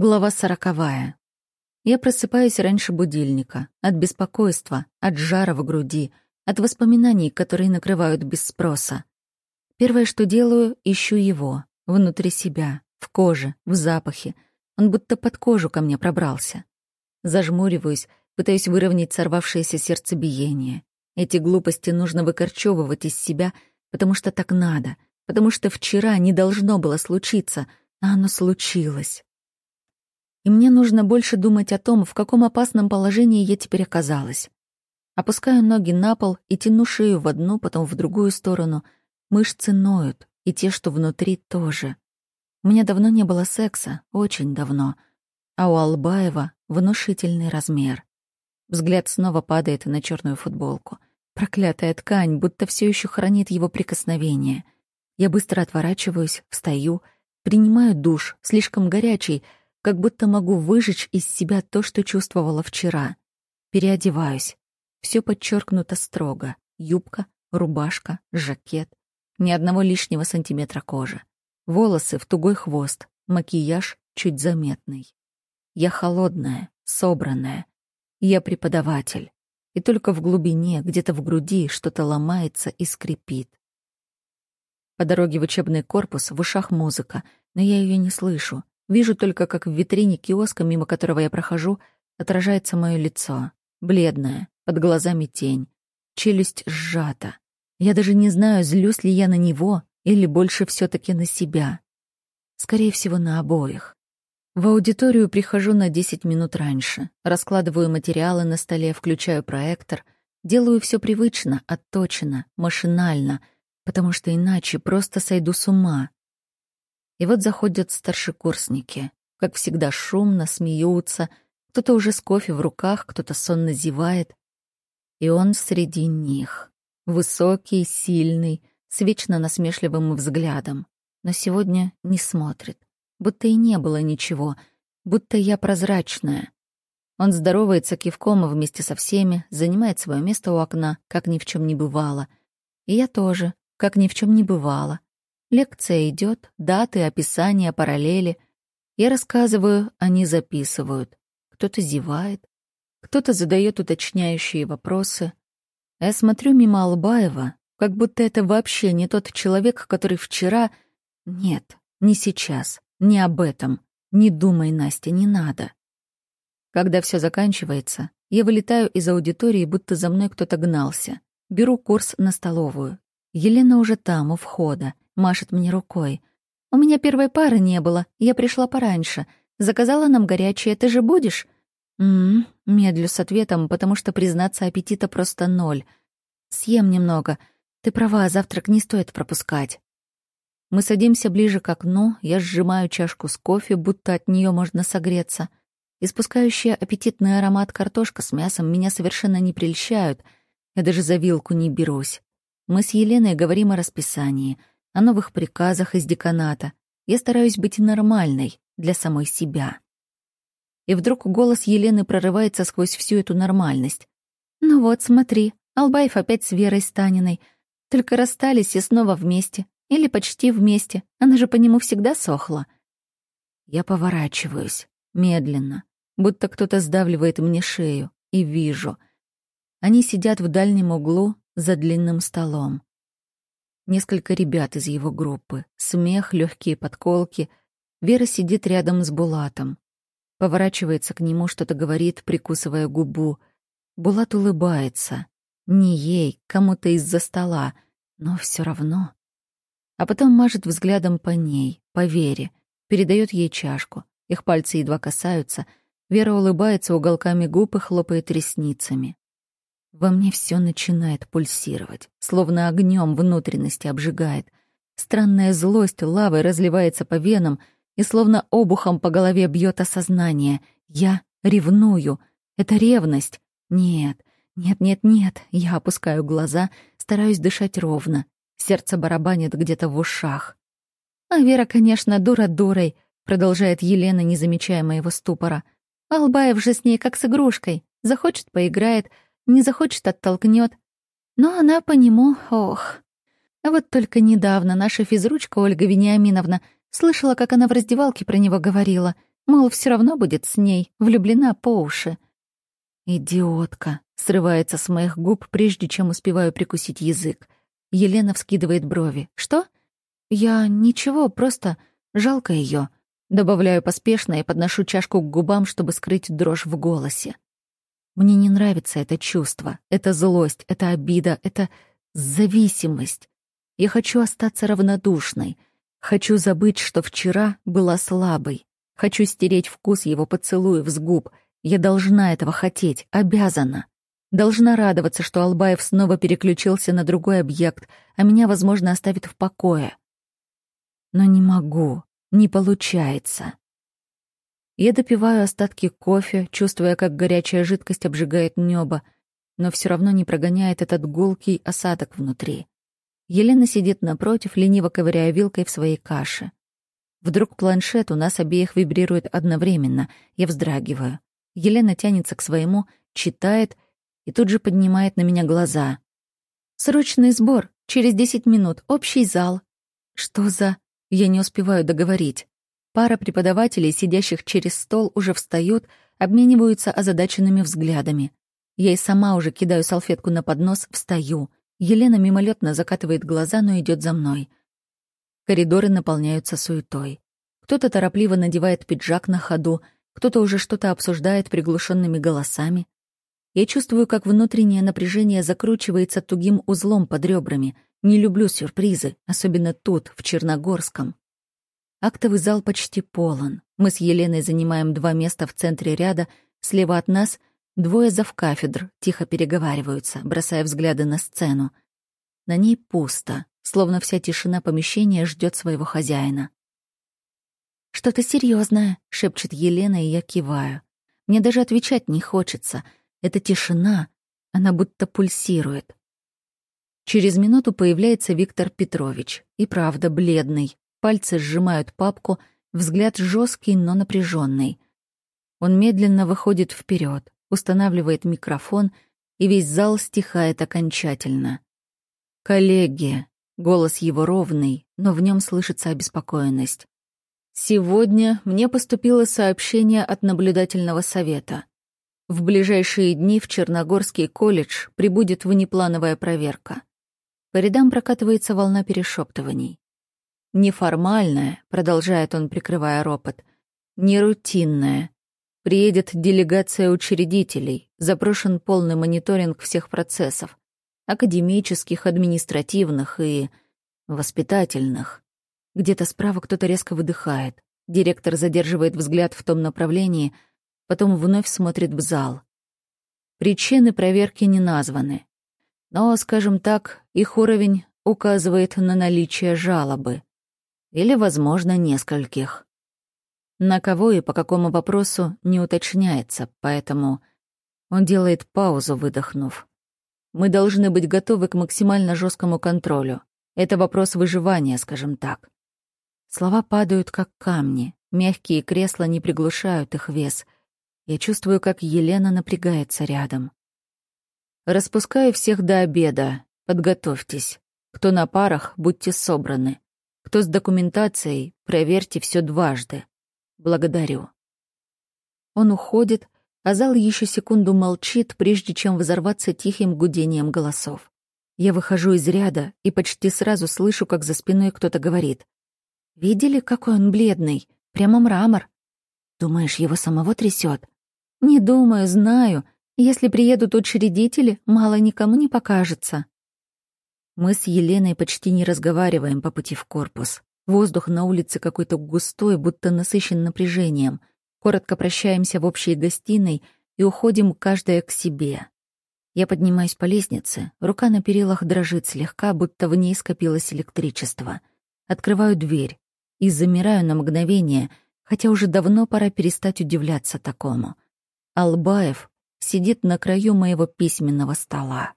Глава сороковая. Я просыпаюсь раньше будильника. От беспокойства, от жара в груди, от воспоминаний, которые накрывают без спроса. Первое, что делаю, ищу его. Внутри себя, в коже, в запахе. Он будто под кожу ко мне пробрался. Зажмуриваюсь, пытаюсь выровнять сорвавшееся сердцебиение. Эти глупости нужно выкорчевывать из себя, потому что так надо, потому что вчера не должно было случиться, а оно случилось и мне нужно больше думать о том, в каком опасном положении я теперь оказалась. Опускаю ноги на пол и тяну шею в одну, потом в другую сторону. Мышцы ноют, и те, что внутри, тоже. У меня давно не было секса, очень давно. А у Албаева внушительный размер. Взгляд снова падает на черную футболку. Проклятая ткань, будто все еще хранит его прикосновение. Я быстро отворачиваюсь, встаю, принимаю душ, слишком горячий — как будто могу выжечь из себя то, что чувствовала вчера. Переодеваюсь. Все подчеркнуто строго. Юбка, рубашка, жакет. Ни одного лишнего сантиметра кожи. Волосы в тугой хвост, макияж чуть заметный. Я холодная, собранная. Я преподаватель. И только в глубине, где-то в груди, что-то ломается и скрипит. По дороге в учебный корпус в ушах музыка, но я ее не слышу. Вижу только, как в витрине киоска, мимо которого я прохожу, отражается мое лицо. Бледное, под глазами тень. Челюсть сжата. Я даже не знаю, злюсь ли я на него или больше все таки на себя. Скорее всего, на обоих. В аудиторию прихожу на 10 минут раньше. Раскладываю материалы на столе, включаю проектор. Делаю все привычно, отточено, машинально, потому что иначе просто сойду с ума. И вот заходят старшекурсники. Как всегда шумно, смеются. Кто-то уже с кофе в руках, кто-то сонно зевает. И он среди них. Высокий, сильный, с вечно насмешливым взглядом. Но сегодня не смотрит. Будто и не было ничего. Будто я прозрачная. Он здоровается кивком вместе со всеми, занимает свое место у окна, как ни в чем не бывало. И я тоже, как ни в чем не бывало. Лекция идет, даты, описания, параллели. Я рассказываю, они записывают. Кто-то зевает, кто-то задает уточняющие вопросы. Я смотрю мимо Албаева, как будто это вообще не тот человек, который вчера... Нет, не сейчас, не об этом. Не думай, Настя, не надо. Когда все заканчивается, я вылетаю из аудитории, будто за мной кто-то гнался. Беру курс на столовую. Елена уже там, у входа машет мне рукой. «У меня первой пары не было, я пришла пораньше. Заказала нам горячее, ты же будешь?» «М-м-м», медлю с ответом, потому что, признаться, аппетита просто ноль. «Съем немного. Ты права, завтрак не стоит пропускать». Мы садимся ближе к окну, я сжимаю чашку с кофе, будто от нее можно согреться. Испускающая аппетитный аромат картошка с мясом меня совершенно не прельщают. Я даже за вилку не берусь. Мы с Еленой говорим о расписании — о новых приказах из деканата. Я стараюсь быть нормальной для самой себя. И вдруг голос Елены прорывается сквозь всю эту нормальность. «Ну вот, смотри, Албаев опять с Верой Станиной. Только расстались и снова вместе. Или почти вместе. Она же по нему всегда сохла». Я поворачиваюсь, медленно, будто кто-то сдавливает мне шею, и вижу. Они сидят в дальнем углу за длинным столом. Несколько ребят из его группы. Смех, легкие подколки. Вера сидит рядом с Булатом. Поворачивается к нему, что-то говорит, прикусывая губу. Булат улыбается. Не ей, кому-то из-за стола, но все равно. А потом мажет взглядом по ней, по Вере, передает ей чашку. Их пальцы едва касаются. Вера улыбается уголками губ и хлопает ресницами. Во мне все начинает пульсировать, словно огнем внутренности обжигает. Странная злость лавой разливается по венам и словно обухом по голове бьет осознание. Я ревную. Это ревность. Нет, нет, нет, нет. Я опускаю глаза, стараюсь дышать ровно. Сердце барабанит где-то в ушах. А Вера, конечно, дура дурой, продолжает Елена, не замечая моего ступора. Албаев же с ней как с игрушкой. Захочет — поиграет, не захочет — оттолкнет. Но она по нему, ох. А вот только недавно наша физручка Ольга Вениаминовна слышала, как она в раздевалке про него говорила. Мол, все равно будет с ней, влюблена по уши. «Идиотка!» — срывается с моих губ, прежде чем успеваю прикусить язык. Елена вскидывает брови. «Что?» «Я... ничего, просто... жалко ее. Добавляю поспешно и подношу чашку к губам, чтобы скрыть дрожь в голосе. Мне не нравится это чувство, это злость, это обида, это зависимость. Я хочу остаться равнодушной. Хочу забыть, что вчера была слабой. Хочу стереть вкус его поцелуев с губ. Я должна этого хотеть, обязана. Должна радоваться, что Албаев снова переключился на другой объект, а меня, возможно, оставит в покое. Но не могу, не получается. Я допиваю остатки кофе, чувствуя, как горячая жидкость обжигает небо, но все равно не прогоняет этот гулкий осадок внутри. Елена сидит напротив, лениво ковыряя вилкой в своей каше. Вдруг планшет у нас обеих вибрирует одновременно. Я вздрагиваю. Елена тянется к своему, читает и тут же поднимает на меня глаза. «Срочный сбор. Через десять минут. Общий зал». «Что за...» Я не успеваю договорить. Пара преподавателей, сидящих через стол, уже встают, обмениваются озадаченными взглядами. Я и сама уже кидаю салфетку на поднос, встаю. Елена мимолетно закатывает глаза, но идет за мной. Коридоры наполняются суетой. Кто-то торопливо надевает пиджак на ходу, кто-то уже что-то обсуждает приглушенными голосами. Я чувствую, как внутреннее напряжение закручивается тугим узлом под ребрами. Не люблю сюрпризы, особенно тут, в Черногорском. Актовый зал почти полон. Мы с Еленой занимаем два места в центре ряда. Слева от нас двое завкафедр тихо переговариваются, бросая взгляды на сцену. На ней пусто словно вся тишина помещения ждет своего хозяина. «Что-то серьезное, шепчет Елена, и я киваю. Мне даже отвечать не хочется. Эта тишина, она будто пульсирует. Через минуту появляется Виктор Петрович. И правда, бледный. Пальцы сжимают папку, взгляд жесткий, но напряженный. Он медленно выходит вперед, устанавливает микрофон, и весь зал стихает окончательно. «Коллеги», Голос его ровный, но в нем слышится обеспокоенность. «Сегодня мне поступило сообщение от наблюдательного совета. В ближайшие дни в Черногорский колледж прибудет внеплановая проверка. По рядам прокатывается волна перешептываний. «Неформальная», — продолжает он, прикрывая ропот, — «нерутинная. Приедет делегация учредителей, запрошен полный мониторинг всех процессов академических, административных и воспитательных. Где-то справа кто-то резко выдыхает. Директор задерживает взгляд в том направлении, потом вновь смотрит в зал. Причины проверки не названы. Но, скажем так, их уровень указывает на наличие жалобы. Или, возможно, нескольких. На кого и по какому вопросу не уточняется, поэтому он делает паузу, выдохнув. Мы должны быть готовы к максимально жесткому контролю. Это вопрос выживания, скажем так. Слова падают, как камни. Мягкие кресла не приглушают их вес. Я чувствую, как Елена напрягается рядом. Распускаю всех до обеда. Подготовьтесь. Кто на парах, будьте собраны. Кто с документацией, проверьте все дважды. Благодарю. Он уходит, а зал еще секунду молчит, прежде чем взорваться тихим гудением голосов. Я выхожу из ряда и почти сразу слышу, как за спиной кто-то говорит. «Видели, какой он бледный? Прямо мрамор. Думаешь, его самого трясет? «Не думаю, знаю. Если приедут учредители, мало никому не покажется». Мы с Еленой почти не разговариваем по пути в корпус. Воздух на улице какой-то густой, будто насыщен напряжением — Коротко прощаемся в общей гостиной и уходим каждая к себе. Я поднимаюсь по лестнице, рука на перилах дрожит слегка, будто в ней скопилось электричество. Открываю дверь и замираю на мгновение, хотя уже давно пора перестать удивляться такому. Албаев сидит на краю моего письменного стола.